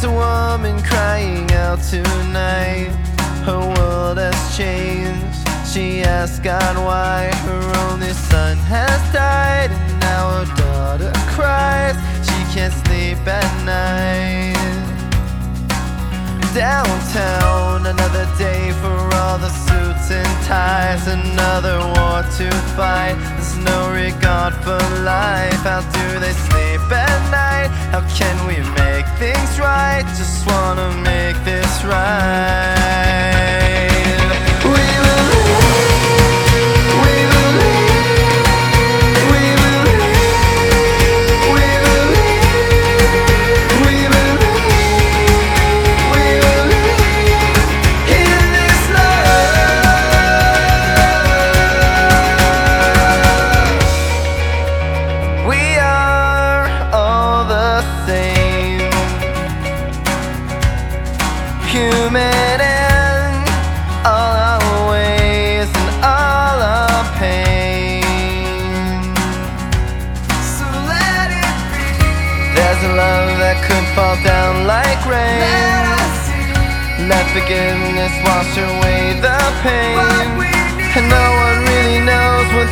There's a woman crying out tonight. Her world has changed. She asks God why her only son has died, and now her daughter cries. She can't sleep at night. Downtown, another day for all the and ties, another war to fight. There's no regard for life. How do they sleep at night? How can we make things right? Just wanna make this right. Human in all our ways and all our pain. So let it be. There's a love that could fall down like rain. Let us see. Let forgiveness wash away the pain. And no one really knows what